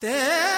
There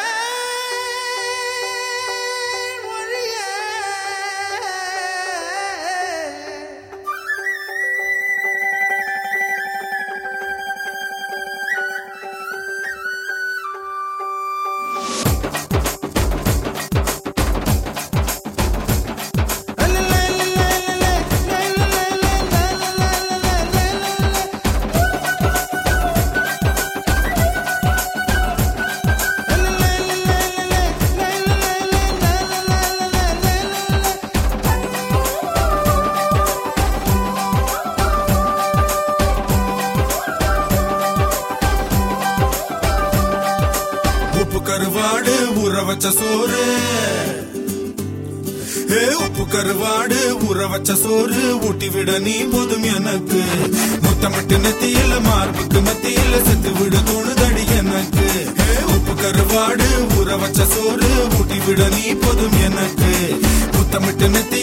கருவாடு ஊற வச்ச சோறு. உப்பு கருவாடு ஊற வச்ச சோறு. ஊட்டி விட நீ போதும் எனக்கு. முத்தமிட்டு நெத்தியில மார்புக்கு மத்தியில செத்து விட தோணுதடி எனக்கு. உப்பு கருவாடு ஊற வச்ச சோறு. ஊட்டி விட நீ போதும் எனக்கு. முத்தமிட்டு நெத்தியில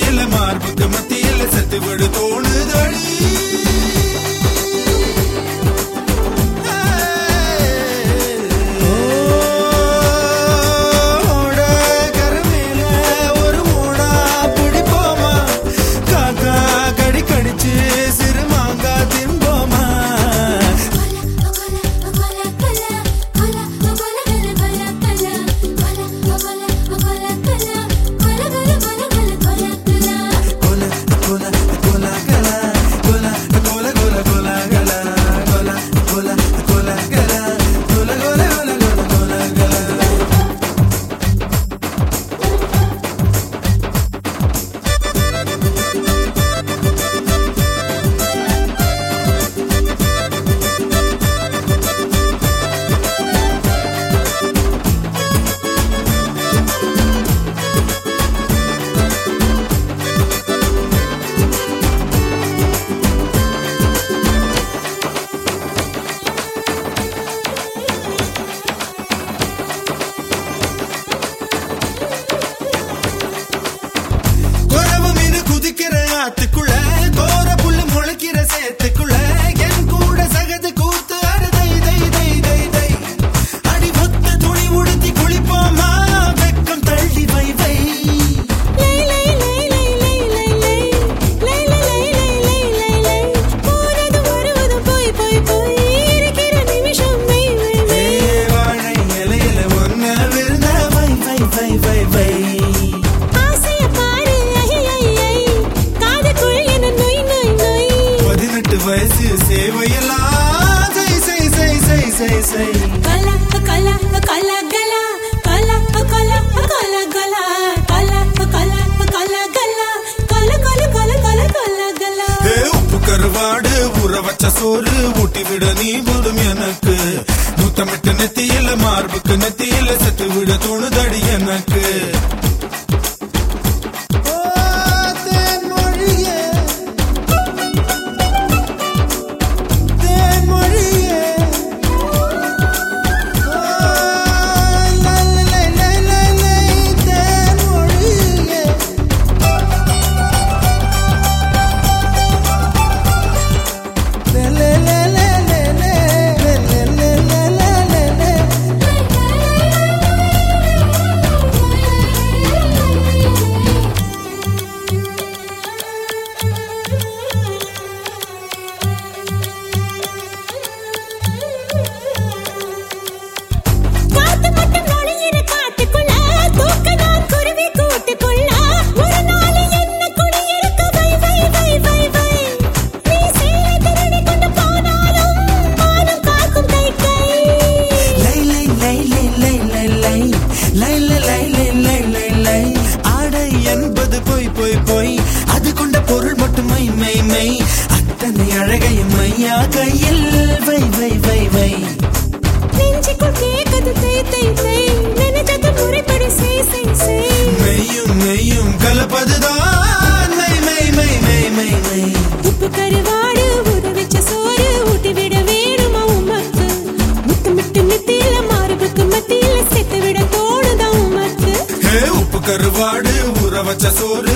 காத்துக்குள்ள வச்ச சோறு ஊட்டி விட நீ போதும் எனக்கு. முத்தமிட்டு நெத்தியில மார்புக்கு நெத்தியில சத்து விட தோணுதடி எனக்கு. அத்தனை அழகையும் மையா கையில். வை வை வை வை. நெஞ்சுக்குள் கேட்குது தை தை தை. நினைச்சது முறைப்படி செய் செய் செய். மெய்யும் மெய்யும் கலப்பதுதான். மை மை மை மை மை மை உப்பு கருவாடு ஊற வச்ச சோறு ஊட்டி விட வேணுமா உமக்கு? முத்தமிட்டு நெத்தியில மார்புக்கு மத்தியில செத்து விட தோணுதா உமக்கு? உப்பு கருவாடு ஊற வச்ச சோறு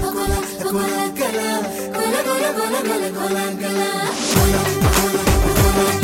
Kola kola kola kola kola kola kola kola